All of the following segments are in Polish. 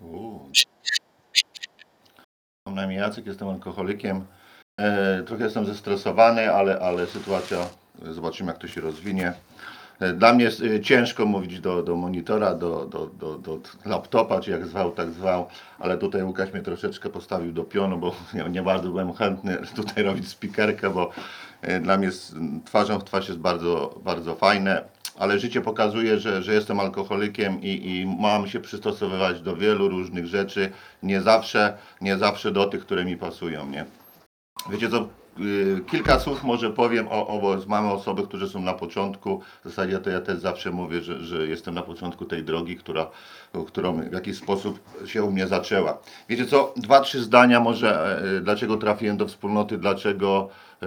U. Mam na imię Jacek, jestem alkoholikiem. E, trochę jestem zestresowany, ale, ale sytuacja, zobaczymy jak to się rozwinie. E, Dla mnie jest e, ciężko mówić do, do monitora, do, do, do, do laptopa, czy jak zwał, tak zwał, ale tutaj Łukasz mnie troszeczkę postawił do pionu, bo nie, nie bardzo byłem chętny tutaj robić spikerkę, bo e, dla mnie twarzą w twarz jest bardzo, bardzo fajne, ale życie pokazuje, że, że jestem alkoholikiem i, i mam się przystosowywać do wielu różnych rzeczy, nie zawsze, nie zawsze do tych, które mi pasują, nie? Wiecie co, kilka słów może powiem o, o bo mamy osoby, które są na początku. W zasadzie to ja też zawsze mówię, że, że jestem na początku tej drogi, która, którą w jakiś sposób się u mnie zaczęła. Wiecie co, dwa, trzy zdania może, e, dlaczego trafiłem do wspólnoty, dlaczego e,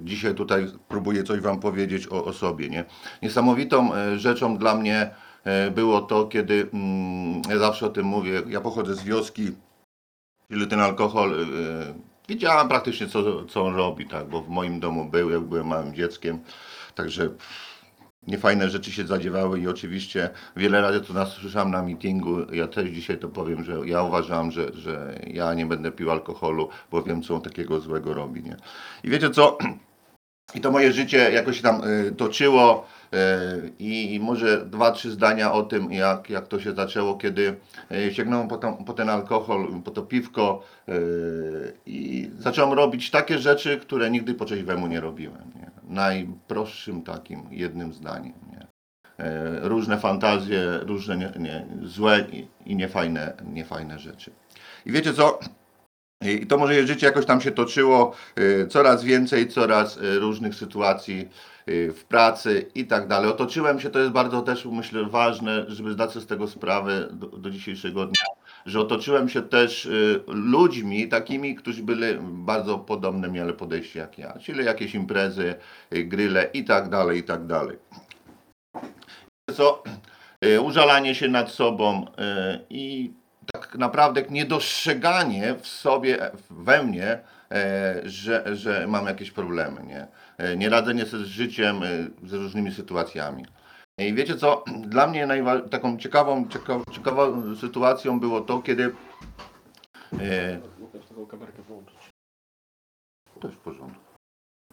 dzisiaj tutaj próbuję coś wam powiedzieć o, o sobie, nie? Niesamowitą e, rzeczą dla mnie e, było to, kiedy, mm, ja zawsze o tym mówię, ja pochodzę z wioski, Czyli ten alkohol, y, wiedziałam praktycznie co, co on robi, tak, bo w moim domu był, jak byłem małym dzieckiem, także niefajne rzeczy się zadziewały i oczywiście wiele razy to nas słyszałem na meetingu, ja też dzisiaj to powiem, że ja uważam, że, że ja nie będę pił alkoholu, bo wiem co on takiego złego robi, nie. I wiecie co, i to moje życie jakoś tam y, toczyło y, i może dwa, trzy zdania o tym, jak, jak to się zaczęło, kiedy y, sięgnąłem po, tam, po ten alkohol, po to piwko y, i zacząłem robić takie rzeczy, które nigdy po trzeźwemu nie robiłem. Nie? Najprostszym takim jednym zdaniem. Nie? E, Różne fantazje, różne nie, nie, złe i, i niefajne, niefajne rzeczy. I wiecie co? I to moje życie jakoś tam się toczyło, coraz więcej, coraz różnych sytuacji w pracy i tak dalej. Otoczyłem się, to jest bardzo też myślę ważne, żeby zdać sobie z tego sprawę do, do dzisiejszego dnia, że otoczyłem się też y, ludźmi takimi, którzy byli bardzo podobne mieli podejście jak ja, czyli jakieś imprezy, y, gryle i tak dalej, i tak dalej. Co? Y, Użalanie się nad sobą y, i tak naprawdę niedostrzeganie w sobie, we mnie, że, że mam jakieś problemy, nie? E, Nieradzenie sobie z życiem, e, z różnymi sytuacjami. I wiecie co, dla mnie taką ciekawą, ciekawą, ciekawą sytuacją było to, kiedy e, jest w porządku.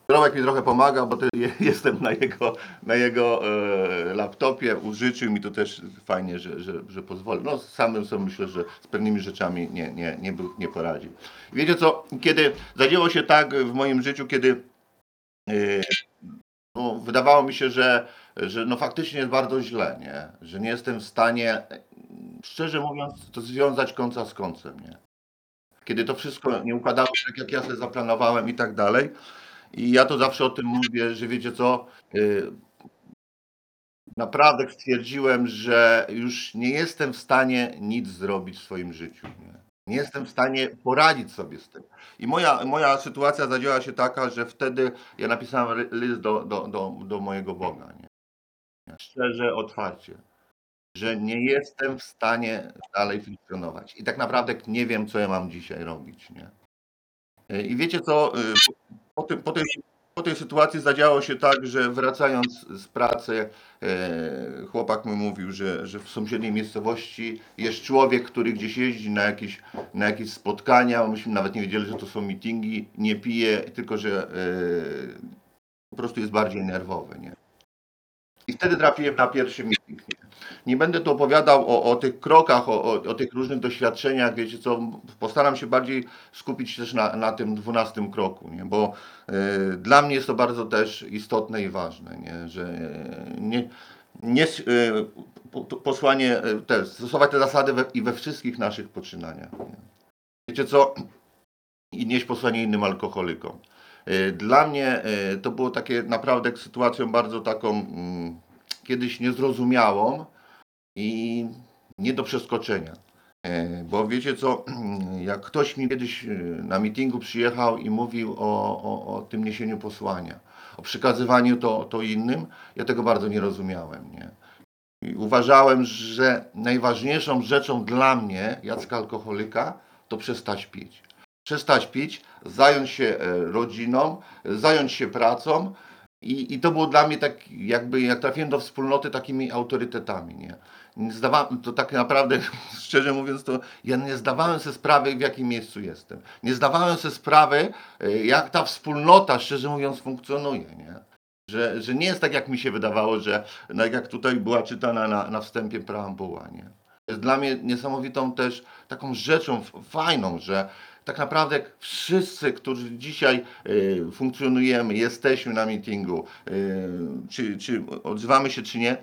Robek mi trochę pomaga, bo jestem na jego, na jego e, laptopie, użyczył mi to też fajnie, że, że, że pozwolił. No samym sobie myślę, że z pewnymi rzeczami nie, nie, nie, był, nie poradził. Wiecie co, kiedy zadziało się tak w moim życiu, kiedy e, no, wydawało mi się, że, że no faktycznie jest bardzo źle, nie? że nie jestem w stanie, szczerze mówiąc, to związać końca z końcem. Nie? Kiedy to wszystko nie układało się tak, jak ja sobie zaplanowałem i tak dalej. I ja to zawsze o tym mówię, że wiecie co, y, naprawdę stwierdziłem, że już nie jestem w stanie nic zrobić w swoim życiu. Nie, nie jestem w stanie poradzić sobie z tym. I moja, moja sytuacja zadziała się taka, że wtedy ja napisałem list do, do, do, do mojego Boga. Nie? Szczerze, otwarcie. Że nie jestem w stanie dalej funkcjonować. I tak naprawdę nie wiem, co ja mam dzisiaj robić. Nie? Y, I wiecie co, y, po, tym, po, tej, po tej sytuacji zadziało się tak, że wracając z pracy, e, chłopak mi mówił, że, że w sąsiedniej miejscowości jest człowiek, który gdzieś jeździ na jakieś, na jakieś spotkania, myśmy nawet nie wiedzieli, że to są meetingi, nie pije, tylko że e, po prostu jest bardziej nerwowy. Nie? I wtedy trafiłem na pierwszy meeting. Nie, będę tu opowiadał o, o tych krokach, o, o, o tych różnych doświadczeniach, wiecie co, postaram się bardziej skupić też na, na tym dwunastym kroku, nie? bo e, dla mnie jest to bardzo też istotne i ważne, nie? że e, nie, nie, to posłanie, e, te, stosować te zasady we, i we wszystkich naszych poczynaniach. Nie? Wiecie co, i nieść posłanie innym alkoholikom. E, Dla mnie to było takie naprawdę sytuacją bardzo taką mm, kiedyś niezrozumiałą i nie do przeskoczenia. E, Bo wiecie co, jak ktoś mi kiedyś e, na meetingu przyjechał i mówił o, o, o tym niesieniu posłania, o przekazywaniu to, to innym, ja tego bardzo nie rozumiałem. Nie? I uważałem, że najważniejszą rzeczą dla mnie, Jacka alkoholika, to przestać pić. Przestać pić, zająć się e, rodziną, zająć się pracą I, I to było dla mnie tak, jakby jak trafiłem do wspólnoty takimi autorytetami, nie? Zdawałem, to tak naprawdę, szczerze mówiąc, to ja nie zdawałem sobie sprawy, w jakim miejscu jestem. Nie zdawałem sobie sprawy, y, jak ta wspólnota, szczerze mówiąc, funkcjonuje, nie? Że, że nie jest tak, jak mi się wydawało, że no jak tutaj była czytana na, na wstępie preambuła, nie? Jest dla mnie niesamowitą też taką rzeczą fajną, że tak naprawdę wszyscy, którzy dzisiaj y, funkcjonujemy, jesteśmy na meetingu, y, czy, czy odzywamy się, czy nie,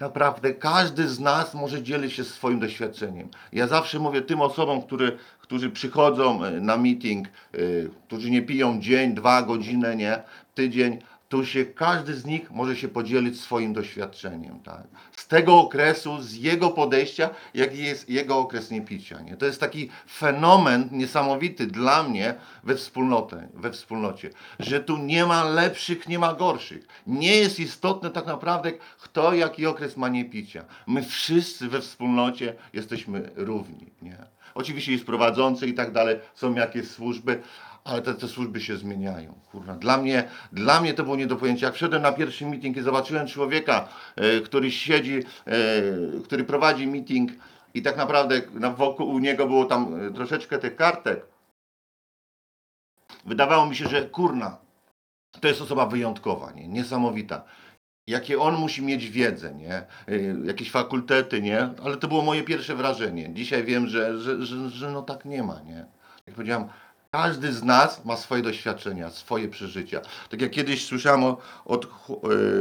naprawdę każdy z nas może dzielić się swoim doświadczeniem. Ja zawsze mówię tym osobom, które, którzy przychodzą y, na meeting, y, którzy nie piją dzień, dwa godziny, nie, tydzień, tu się każdy z nich może się podzielić swoim doświadczeniem, tak? Z tego okresu, z jego podejścia, jaki jest jego okres niepicia, nie? To jest taki fenomen niesamowity dla mnie we wspólnotę, we wspólnocie, że tu nie ma lepszych, nie ma gorszych. Nie jest istotne tak naprawdę, kto jaki okres ma niepicia. My wszyscy we wspólnocie jesteśmy równi, nie? Oczywiście jest prowadzący i tak dalej, są jakieś służby, ale te, te służby się zmieniają. Kurwa. Dla, mnie, dla mnie to było nie do pojęcia. Jak wszedłem na pierwszy meeting i zobaczyłem człowieka, e, który siedzi, e, który prowadzi meeting i tak naprawdę na, wokół niego było tam e, troszeczkę tych kartek, wydawało mi się, że kurna, to jest osoba wyjątkowa, nie? niesamowita. Jakie on musi mieć wiedzę, nie? Jakieś fakultety, nie? Ale to było moje pierwsze wrażenie. Dzisiaj wiem, że, że, że, że no tak nie ma, nie? Jak powiedziałem, każdy z nas ma swoje doświadczenia, swoje przeżycia. Tak jak kiedyś słyszałem o- od,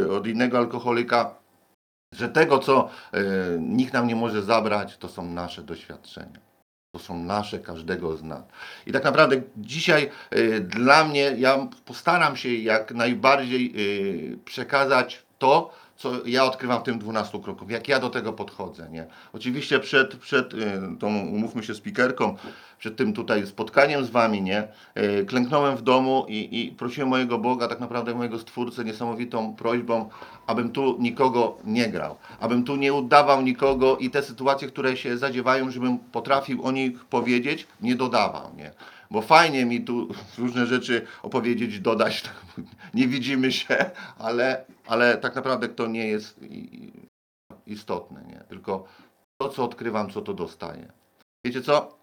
y, od innego alkoholika, że tego, co y, nikt nam nie może zabrać, to są nasze doświadczenia. To są nasze, każdego z nas. I tak naprawdę dzisiaj y, dla mnie, ja postaram się jak najbardziej y, przekazać to, co ja odkrywam w tym 12 kroków, jak ja do tego podchodzę. Nie? Oczywiście przed, przed y, tą, umówmy się, speakerką, przed tym tutaj spotkaniem z Wami, nie, y, klęknąłem w domu i, i prosiłem mojego Boga, tak naprawdę mojego Stwórcę, niesamowitą prośbą, abym tu nikogo nie grał, abym tu nie udawał nikogo i te sytuacje, które się zadziewają, żebym potrafił o nich powiedzieć, nie dodawał, nie. Bo fajnie mi tu różne rzeczy opowiedzieć, dodać, nie widzimy się, ale, ale tak naprawdę to nie jest istotne, nie. Tylko to, co odkrywam, co to dostaję. Wiecie co?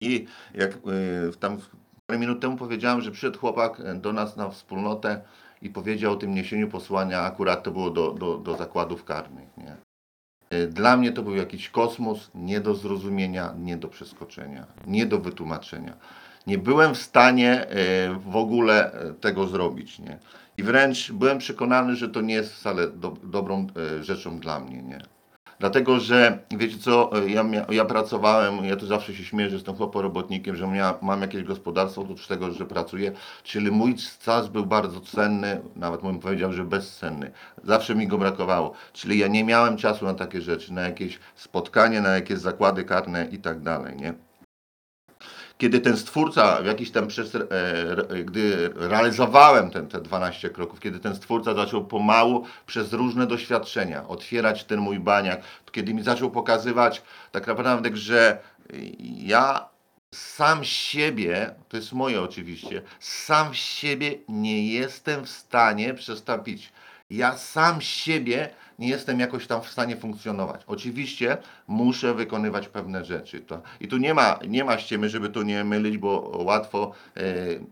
I jak y, tam parę minut temu powiedziałem, że przyszedł chłopak do nas na wspólnotę i powiedział o tym niesieniu posłania, akurat to było do, do, do zakładów karnych, nie. Y, Dla mnie to był jakiś kosmos nie do zrozumienia, nie do przeskoczenia, nie do wytłumaczenia. Nie byłem w stanie e, w ogóle e, tego zrobić, nie. I wręcz byłem przekonany, że to nie jest wcale do, dobrą e, rzeczą dla mnie, nie. Dlatego, że wiecie co, ja, ja pracowałem, ja tu zawsze się śmieję, że jestem chłoporobotnikiem, że mia, mam jakieś gospodarstwo oprócz tego, że pracuję, czyli mój czas był bardzo cenny, nawet bym powiedział, że bezcenny. Zawsze mi go brakowało. Czyli ja nie miałem czasu na takie rzeczy, na jakieś spotkanie, na jakieś zakłady karne i tak dalej, nie? Kiedy ten stwórca w jakiś tam przez, e, gdy realizowałem ten, te 12 kroków, kiedy ten stwórca zaczął pomału przez różne doświadczenia otwierać ten mój baniak, kiedy mi zaczął pokazywać tak naprawdę, że ja sam siebie, to jest moje oczywiście, sam siebie nie jestem w stanie przestawić. Ja sam siebie nie jestem jakoś tam w stanie funkcjonować. Oczywiście muszę wykonywać pewne rzeczy. To, I tu nie ma, nie ma ściemy, żeby tu nie mylić, bo łatwo e,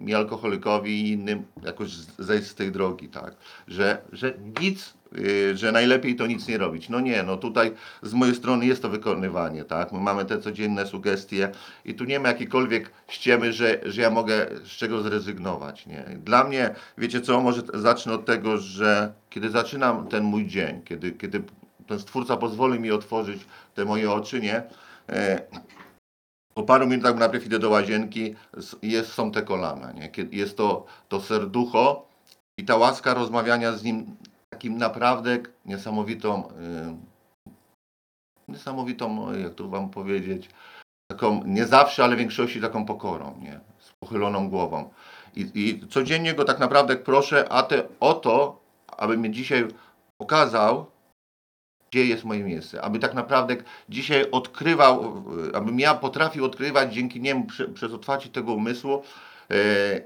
mi alkoholikowi i innym jakoś zejść z tej drogi, tak. Że, że nic, że najlepiej to nic nie robić. No nie, no tutaj z mojej strony jest to wykonywanie, tak. My mamy te codzienne sugestie i tu nie ma jakiejkolwiek ściemy, że, że ja mogę z czego zrezygnować, nie. Dla mnie, wiecie co, może zacznę od tego, że kiedy zaczynam ten mój dzień, kiedy, kiedy ten Stwórca pozwoli mi otworzyć te moje oczy, nie? E, po paru minutach najpierw idę do łazienki, jest, są te kolana, nie? Jest to, to serducho i ta łaska rozmawiania z nim takim naprawdę niesamowitą, y, niesamowitą, jak to wam powiedzieć, taką nie zawsze, ale w większości taką pokorą, nie? Z pochyloną głową. I, I codziennie go tak naprawdę proszę a te, o to, aby mnie dzisiaj pokazał, gdzie jest moje miejsce. Aby tak naprawdę dzisiaj odkrywał, y, abym ja potrafił odkrywać dzięki niemu prze, przez otwarcie tego umysłu,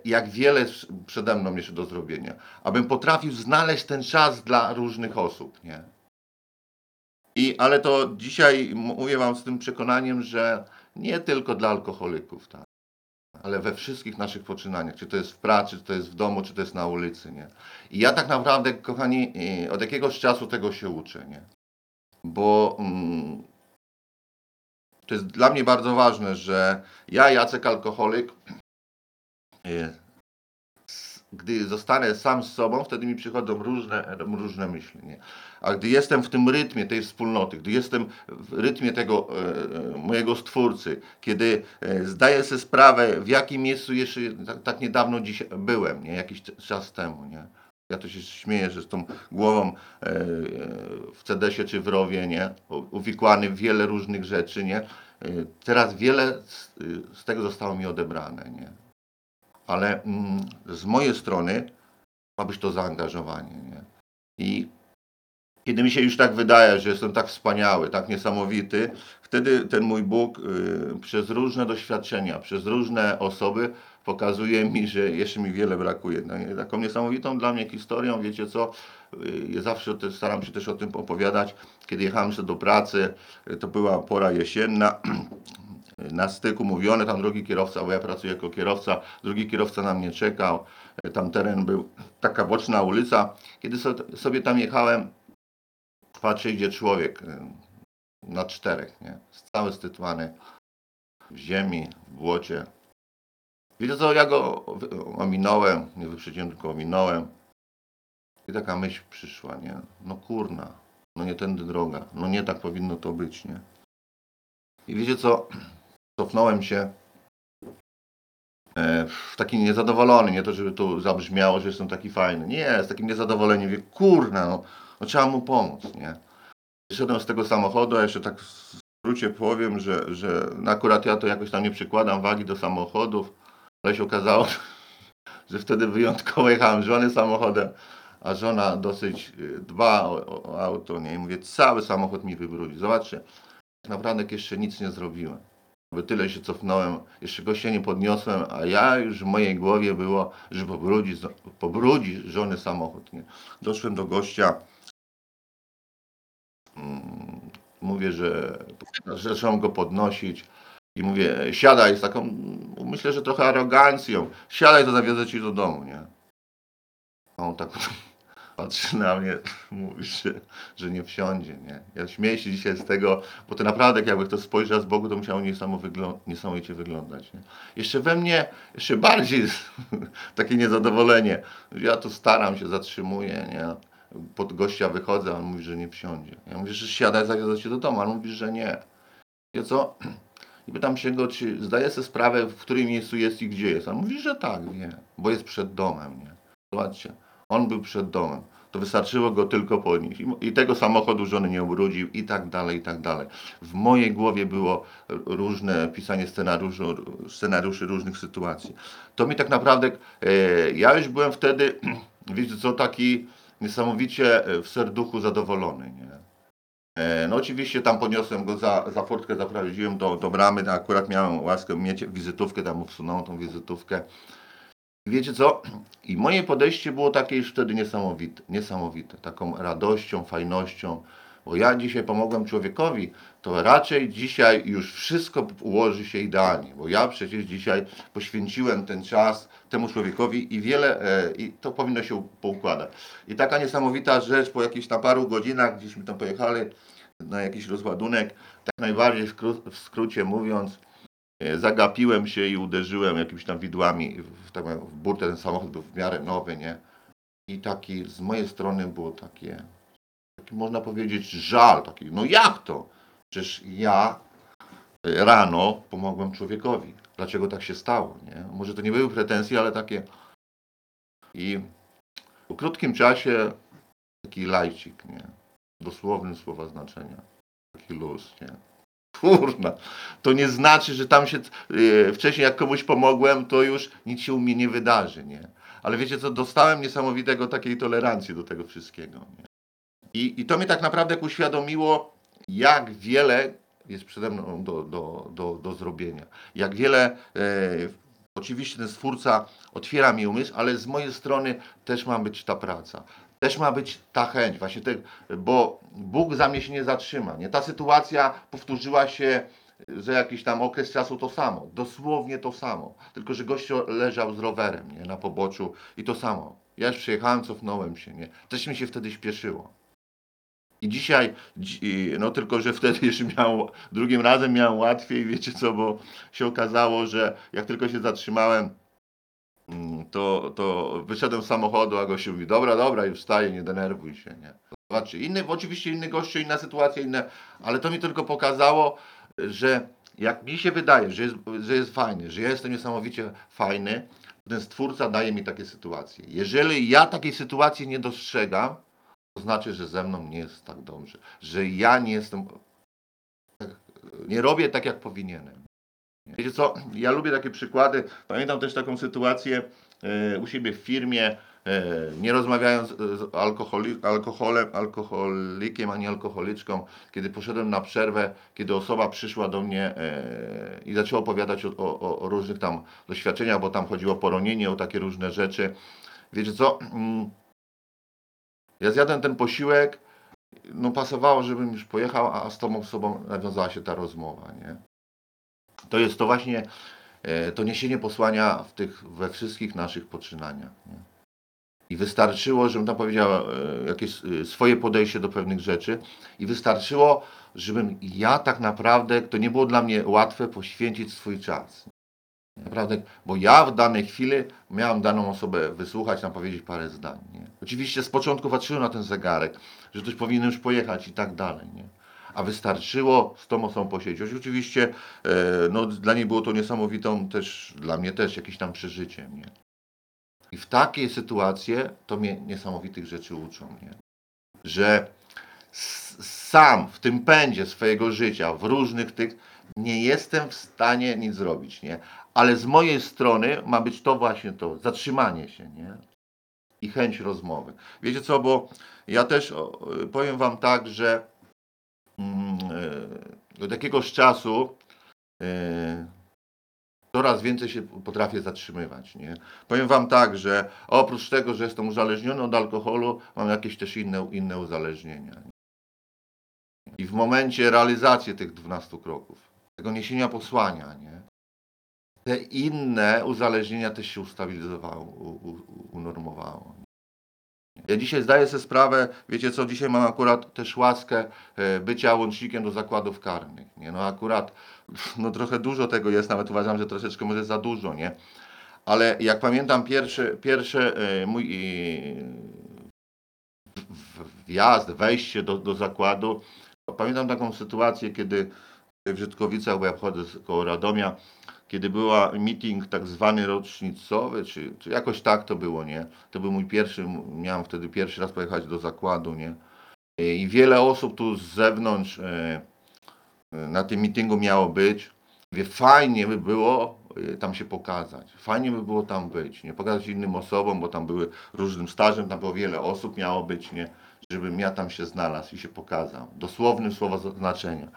jak wiele przede mną jeszcze do zrobienia. Abym potrafił znaleźć ten czas dla różnych osób, nie? I, ale to dzisiaj mówię Wam z tym przekonaniem, że nie tylko dla alkoholików, tak? ale we wszystkich naszych poczynaniach, czy to jest w pracy, czy to jest w domu, czy to jest na ulicy, nie? I ja tak naprawdę, kochani, e, od jakiegoś czasu tego się uczę, nie? Bo mm, to jest dla mnie bardzo ważne, że ja, Jacek alkoholik, e, gdy zostanę sam z sobą, wtedy mi przychodzą różne, różne myśli, nie? A gdy jestem w tym rytmie tej wspólnoty, gdy jestem w rytmie tego e, e, mojego stwórcy, kiedy e, zdaję sobie sprawę, w jakim miejscu jeszcze tak, tak niedawno dziś byłem, nie? jakiś czas temu, nie? Ja to się śmieję, że z tą głową e, e, w CDS-ie czy w rowie, nie? Uwikłany w wiele różnych rzeczy, nie? E, Teraz wiele z tego zostało mi odebrane, nie? Ale mm, z mojej strony ma być to zaangażowanie, nie? I kiedy mi się już tak wydaje, że jestem tak wspaniały, tak niesamowity, wtedy ten mój Bóg y, przez różne doświadczenia, przez różne osoby pokazuje mi, że jeszcze mi wiele brakuje. No, taką niesamowitą dla mnie historią, wiecie co, y, ja zawsze staram się też o tym opowiadać, kiedy jechałem sobie do pracy, to była pora jesienna, na styku mówione, tam drugi kierowca, bo ja pracuję jako kierowca, drugi kierowca na mnie czekał, y, tam teren był, taka boczna ulica, kiedy so- sobie tam jechałem, patrzę, idzie człowiek y, na czterech, nie? Cały stytwany w ziemi, w błocie. Wiecie co, ja go ominąłem, nie wyprzedziłem, tylko ominąłem. I taka myśl przyszła, nie? No kurna, no nie tędy droga, no nie tak powinno to być, nie? I wiecie co, cofnąłem się e, taki niezadowolony, nie to, żeby tu zabrzmiało, że jestem taki fajny. Nie, z takim niezadowoleniem, mówię, kurna, no, no trzeba mu pomóc, nie? Wyszedłem z tego samochodu, a jeszcze tak w skrócie powiem, że, że no akurat ja to jakoś tam nie przykładam wagi do samochodów, ale się okazało, że wtedy wyjątkowo jechałem żony samochodem, a żona dosyć y, dba o, o auto, nie? I mówię, cały samochód mi wybrudzi. Zobaczcie, tak naprawdę jeszcze nic nie zrobiłem. Bo tyle się cofnąłem, jeszcze go się nie podniosłem, a ja już w mojej głowie było, że pobrudzi, pobrudzi żony samochód, nie? Doszłem do gościa, Mm, mówię, że, trzeba go podnosić i mówię, siadaj z taką, myślę, że trochę arogancją, siadaj, to zawiozę ci do domu, nie? A on tak patrzy na mnie, mówi, że, że nie wsiądzie, nie? Ja śmieję się dzisiaj z tego, bo to naprawdę, jakby ktoś spojrzał z boku, to musiało niesamowicie wyglądać, nie? Jeszcze we mnie, jeszcze bardziej takie niezadowolenie. Ja tu staram się, zatrzymuję, nie? Pod gościa wychodzę, on mówi, że nie wsiądzie. Ja mówię, że siadaj, zawiozę cię do domu, a on mówi, że nie. Wie co? I pytam się go, czy zdaje sobie sprawę, w którym miejscu jest i gdzie jest. A on mówi, że tak, wie, bo jest przed domem, nie? Zobaczcie, on był przed domem. To wystarczyło go tylko podnieść. I, tego samochodu żony nie ubrudził i tak dalej, i tak dalej. W mojej głowie było różne pisanie scenariuszy, scenariuszy różnych sytuacji. To mi tak naprawdę, e, ja już byłem wtedy, wiecie co, taki niesamowicie e, w serduchu zadowolony, nie? E, No oczywiście tam podniosłem go za, za furtkę, zaprowadziłem do, do bramy, tam akurat miałem łaskę mieć wizytówkę, tam usunąłem tą wizytówkę. Wiecie co? I moje podejście było takie już wtedy niesamowite, niesamowite, taką radością, fajnością, bo ja dzisiaj pomogłem człowiekowi, to raczej dzisiaj już wszystko ułoży się idealnie, bo ja przecież dzisiaj poświęciłem ten czas temu człowiekowi i wiele, e, i to powinno się poukładać. I taka niesamowita rzecz, po jakichś na paru godzinach, gdzieśmy tam pojechali na jakiś rozładunek, tak najbardziej w, kró- w skrócie mówiąc, zagapiłem się i uderzyłem jakimiś tam widłami w, tam, w burtę, ten samochód był w miarę nowy, nie? I taki z mojej strony było takie, taki można powiedzieć żal, taki, no jak to? Przecież ja e, rano pomogłem człowiekowi. Dlaczego tak się stało, nie? Może to nie były pretensje, ale takie i po krótkim czasie taki lajcik, nie? Dosłownym słowa znaczenia. Taki luz, nie? Kurna, to nie znaczy, że tam się e, wcześniej jak komuś pomogłem, to już nic się u mnie nie wydarzy, nie? Ale wiecie co, dostałem niesamowitego takiej tolerancji do tego wszystkiego, nie? I, I to mnie tak naprawdę uświadomiło, jak wiele jest przede mną do, do, do, do zrobienia. Jak wiele e, Oczywiście ten Stwórca otwiera mi umysł, ale z mojej strony też ma być ta praca. Też ma być ta chęć, właśnie te, bo Bóg za mnie się nie zatrzyma. Nie? Ta sytuacja powtórzyła się za jakiś tam okres czasu to samo. Dosłownie to samo. Tylko, że gościu leżał z rowerem nie? na poboczu i to samo. Ja już przyjechałem, cofnąłem się. Nie? Też mi się wtedy śpieszyło. I dzisiaj, dzi- no tylko, że wtedy jeszcze miałem, drugim razem miałem łatwiej, wiecie co, bo się okazało, że jak tylko się zatrzymałem, to, to wyszedłem z samochodu, a gościu mówi, dobra, dobra, już wstaję, nie denerwuj się, nie. Zobaczcie, inny, oczywiście inny gościu, inna sytuacja, inne, ale to mi tylko pokazało, że jak mi się wydaje, że jest, że jest fajny, że ja jestem niesamowicie fajny, ten Stwórca daje mi takie sytuacje. Jeżeli ja takiej sytuacji nie dostrzegam, to znaczy, że ze mną nie jest tak dobrze, że ja nie jestem, nie robię tak, jak powinienem. Wiecie co, ja lubię takie przykłady. Pamiętam też taką sytuację e, u siebie w firmie, e, nie rozmawiając z alkoholi, alkoholem, alkoholikiem ani alkoholiczką, kiedy poszedłem na przerwę, kiedy osoba przyszła do mnie e, i zaczęła opowiadać o, o, o różnych tam doświadczeniach, bo tam chodziło o poronienie, o takie różne rzeczy. Wiecie co, mm, ja zjadłem ten posiłek, no pasowało, żebym już pojechał, a z tą osobą nawiązała się ta rozmowa, nie? To jest to właśnie e, to niesienie posłania w tych, we wszystkich naszych poczynaniach. Nie? I wystarczyło, żebym tam powiedział e, jakieś e, swoje podejście do pewnych rzeczy i wystarczyło, żebym ja tak naprawdę, to nie było dla mnie łatwe, poświęcić swój czas. Naprawdę, bo ja w danej chwili miałem daną osobę wysłuchać, tam powiedzieć parę zdań. Nie? Oczywiście z początku patrzyłem na ten zegarek, że ktoś powinien już pojechać i tak dalej. Nie? A wystarczyło z tą osobą posiedzieć. Oczywiście e, no, dla niej było to niesamowitą też, dla mnie też jakimś tam przeżyciem. Nie? I w takiej sytuacji to mnie niesamowitych rzeczy uczą. Nie? Że sam w tym pędzie swojego życia, w różnych tych, nie jestem w stanie nic zrobić, nie? Ale z mojej strony ma być to właśnie to, zatrzymanie się, nie? I chęć rozmowy. Wiecie co, bo ja też powiem wam tak, że od jakiegoś czasu e, coraz więcej się potrafię zatrzymywać, nie? Powiem wam tak, że oprócz tego, że jestem uzależniony od alkoholu, mam jakieś też inne, inne uzależnienia. I w momencie realizacji tych 12 kroków, tego niesienia posłania, nie? Te inne uzależnienia też się ustabilizowały, u- u- unormowało. Ja dzisiaj zdaję sobie sprawę, wiecie co, dzisiaj mam akurat też łaskę e, bycia łącznikiem do zakładów karnych, nie? No akurat, no trochę dużo tego jest, nawet uważam, że troszeczkę może za dużo, nie? Ale jak pamiętam pierwszy, pierwszy e, mój e, wjazd, wejście do, do zakładu, Pamiętam taką sytuację, kiedy w Żytkowicach, bo ja wchodzę z koło Radomia, kiedy była meeting tak zwany rocznicowy, czy, czy jakoś tak to było, nie? To był mój pierwszy, miałem wtedy pierwszy raz pojechać do zakładu, nie? I wiele osób tu z zewnątrz e, e, na tym meetingu miało być. Mówię, fajnie by było e, tam się pokazać. Fajnie by było tam być, nie? Pokazać innym osobom, bo tam były różnym stażem, tam było wiele osób miało być, nie? Żebym ja tam się znalazł i się pokazał. Dosłownym słowa znaczenia.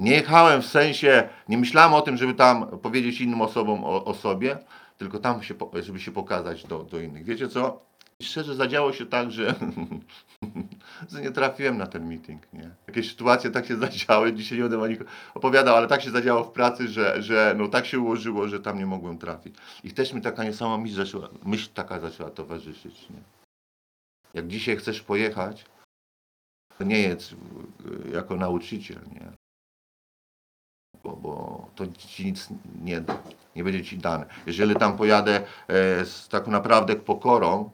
Nie jechałem w sensie, nie myślałem o tym, żeby tam powiedzieć innym osobom o, o sobie, tylko tam, się, żeby się pokazać do, do innych. Wiecie co? Szczerze zadziało się tak, że, że nie trafiłem na ten meeting. Nie? Jakieś sytuacje tak się zadziały, dzisiaj nie będę o nich opowiadał, ale tak się zadziało w pracy, że, że no, tak się ułożyło, że tam nie mogłem trafić. I też mi taka niesamowita zaczęła, myśl taka zaczęła towarzyszyć. Nie? Jak dzisiaj chcesz pojechać, to nie jest y, jako nauczyciel, nie? Bo, bo to ci nic nie da, nie będzie ci dane. Jeżeli tam pojadę e, z tak naprawdę pokorą,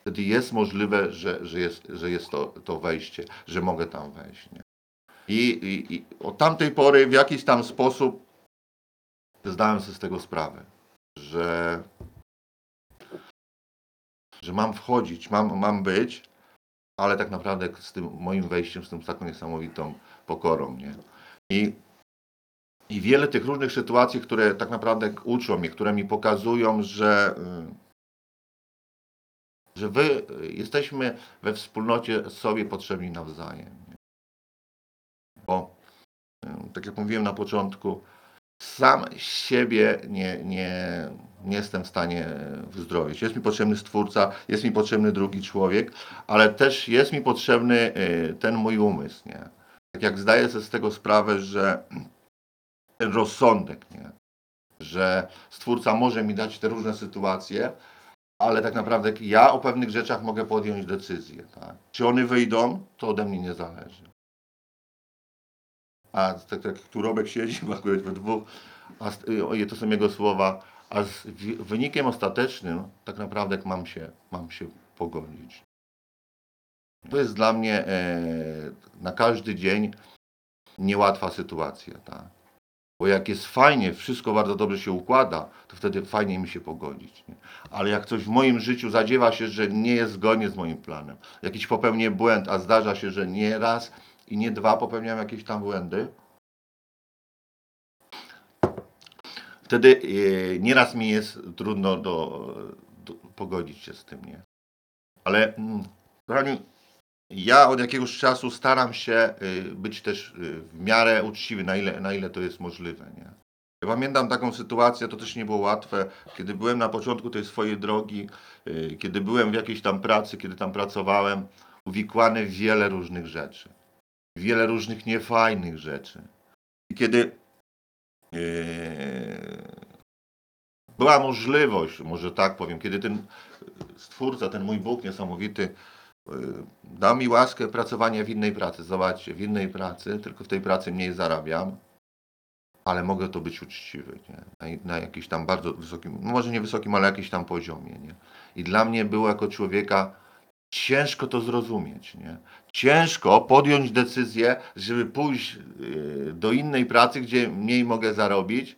wtedy jest możliwe, że, że jest, że jest to, to wejście, że mogę tam wejść. Nie? I, i, I od tamtej pory w jakiś tam sposób zdałem sobie z tego sprawę, że, że mam wchodzić, mam, mam być, ale tak naprawdę z tym moim wejściem, z tym taką niesamowitą pokorą, nie? I, I wiele tych różnych sytuacji, które tak naprawdę uczą mnie, które mi pokazują, że, y, że wy y, jesteśmy we wspólnocie sobie potrzebni nawzajem. Bo, y, tak jak mówiłem na początku, sam siebie nie, nie, nie jestem w stanie wyzdrowieć. Jest mi potrzebny Stwórca, jest mi potrzebny drugi człowiek, ale też jest mi potrzebny y, ten mój umysł, nie? Tak jak zdaję sobie z tego sprawę, że ten rozsądek, nie? Że Stwórca może mi dać te różne sytuacje, ale tak naprawdę ja o pewnych rzeczach mogę podjąć decyzję, tak? Czy one wyjdą, to ode mnie nie zależy. A tak jak tu Robek siedzi akurat we dwóch, a y, to są jego słowa, a z wynikiem ostatecznym tak naprawdę mam się, mam się pogodzić. To jest dla mnie e, na każdy dzień niełatwa sytuacja, tak? Bo jak jest fajnie, wszystko bardzo dobrze się układa, to wtedy fajnie mi się pogodzić. Nie? Ale jak coś w moim życiu zadziewa się, że nie jest zgodnie z moim planem, jakiś popełnię błęd, a zdarza się, że nie raz i nie dwa popełniałem jakieś tam błędy, wtedy e, nieraz mi jest trudno do, do, pogodzić się z tym, nie? Ale, mm, kochani, ja od jakiegoś czasu staram się y, być też y, w miarę uczciwy, na ile, na ile to jest możliwe, nie? Ja pamiętam taką sytuację, to też nie było łatwe, kiedy byłem na początku tej swojej drogi, y, kiedy byłem w jakiejś tam pracy, kiedy tam pracowałem, uwikłany w wiele różnych rzeczy. Wiele różnych niefajnych rzeczy. I kiedy yy, była możliwość, może tak powiem, kiedy ten Stwórca, ten mój Bóg niesamowity, dał mi łaskę pracowania w innej pracy. Zobaczcie, w innej pracy, tylko w tej pracy mniej zarabiam, ale mogę to być uczciwy, nie? Na, na jakimś tam bardzo wysokim, no może nie wysokim, ale jakimś tam poziomie, nie? I dla mnie było jako człowieka ciężko to zrozumieć, nie? Ciężko podjąć decyzję, żeby pójść yy, do innej pracy, gdzie mniej mogę zarobić,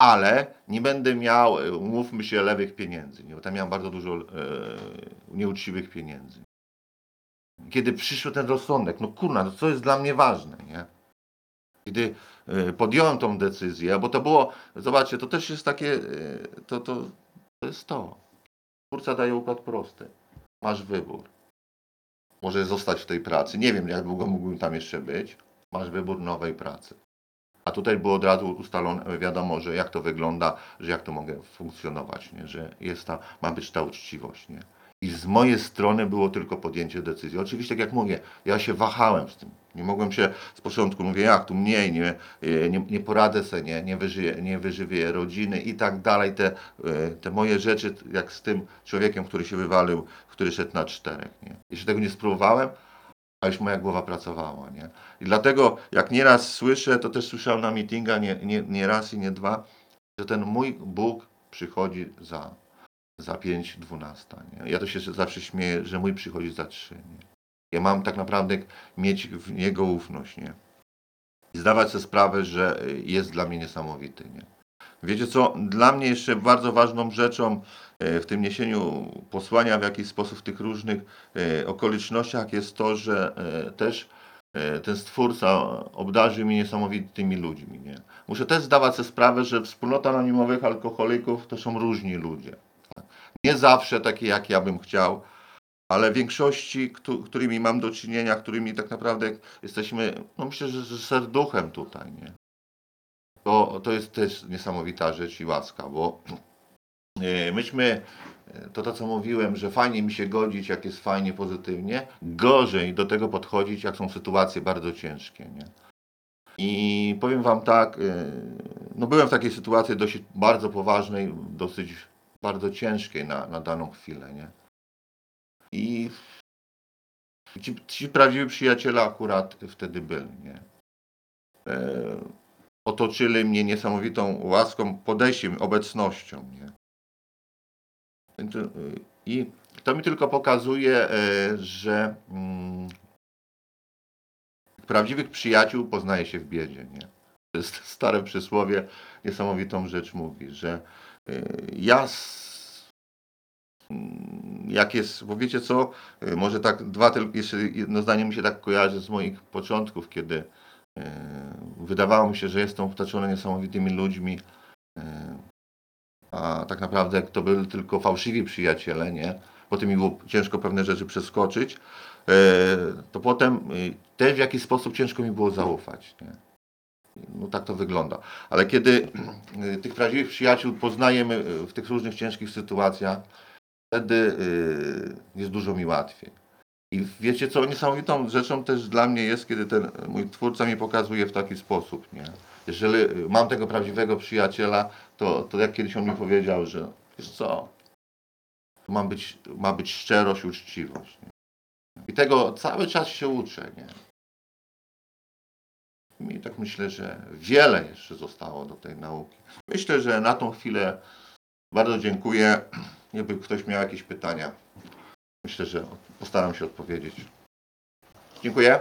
ale nie będę miał, e, umówmy się, lewych pieniędzy, nie? bo tam miałem bardzo dużo e, nieuczciwych pieniędzy. Kiedy przyszedł ten rozsądek, no kurna, no co jest dla mnie ważne, nie? Kiedy e, podjąłem tą decyzję, bo to było, zobaczcie, to też jest takie, e, to, to, to jest to. Twórca daje układ prosty. Masz wybór. Możesz zostać w tej pracy. Nie wiem, jak długo mógłbym tam jeszcze być. Masz wybór nowej pracy. A tutaj było od razu ustalone, wiadomo, że jak to wygląda, że jak to mogę funkcjonować, nie? że jest ta, ma być ta uczciwość. Nie? I z mojej strony było tylko podjęcie decyzji. Oczywiście, tak jak mówię, ja się wahałem z tym. Nie mogłem się z początku, mówię, jak tu mniej, nie, nie, nie poradzę sobie, nie, nie, wyżyję, nie wyżywię rodziny i tak dalej. Te, te moje rzeczy, jak z tym człowiekiem, który się wywalił, który szedł na czterech. Nie? Jeszcze tego nie spróbowałem, a już moja głowa pracowała, nie? I dlatego, jak nieraz słyszę, to też słyszałem na meetingach, nie, nie, nie raz i nie dwa, że ten mój Bóg przychodzi za, za 5, 12, nie? Ja to się zawsze śmieję, że mój przychodzi za 3, nie? Ja mam tak naprawdę mieć w Niego ufność, nie? I zdawać sobie sprawę, że jest dla mnie niesamowity, nie? Wiecie co, dla mnie jeszcze bardzo ważną rzeczą e, w tym niesieniu posłania w jakiś sposób w tych różnych e, okolicznościach jest to, że e, też ten Stwórca obdarzył mnie niesamowitymi ludźmi. Nie? Muszę też zdawać sobie sprawę, że wspólnota anonimowych alkoholików to są różni ludzie. Nie zawsze takie, jak ja bym chciał, ale większości, któ- którymi mam do czynienia, którymi tak naprawdę jesteśmy, no myślę, że że serduchem tutaj, nie? To, to jest też niesamowita rzecz i łaska, bo e, myśmy, e, to to co mówiłem, że fajnie mi się godzić, jak jest fajnie, pozytywnie, gorzej do tego podchodzić, jak są sytuacje bardzo ciężkie, nie? I powiem wam tak, e, no byłem w takiej sytuacji dosyć bardzo poważnej, dosyć bardzo ciężkiej na, na daną chwilę, nie? I ci, ci prawdziwi przyjaciele akurat wtedy byli, nie? E, otoczyli mnie niesamowitą łaską, podejściem, obecnością. Nie? Y, I to mi tylko pokazuje, e, że mm, prawdziwych przyjaciół poznaje się w biedzie. Nie? To jest stare przysłowie, niesamowitą rzecz mówi, że ja s- mm, jak jest, bo wiecie co, y, może tak dwa, tylko jeszcze jedno zdanie mi się tak kojarzy z moich początków, kiedy e, wydawało mi się, że jestem otoczony niesamowitymi ludźmi, a tak naprawdę to byli tylko fałszywi przyjaciele, nie? Potem mi było ciężko pewne rzeczy przeskoczyć, to potem też w jakiś sposób ciężko mi było zaufać, nie? No tak to wygląda. Ale kiedy y, tych prawdziwych przyjaciół poznajemy y, w tych różnych ciężkich sytuacjach, wtedy y, jest dużo mi łatwiej. I wiecie co, niesamowitą rzeczą też dla mnie jest, kiedy ten mój twórca mi pokazuje w taki sposób, nie? Jeżeli mam tego prawdziwego przyjaciela, to, to jak kiedyś on mi powiedział, że wiesz co, ma być, ma być szczerość, uczciwość. Nie? I tego cały czas się uczę, nie? I tak myślę, że wiele jeszcze zostało do tej nauki. Myślę, że na tą chwilę bardzo dziękuję. Jakby ktoś miał jakieś pytania, myślę, że postaram się odpowiedzieć. Dziękuję.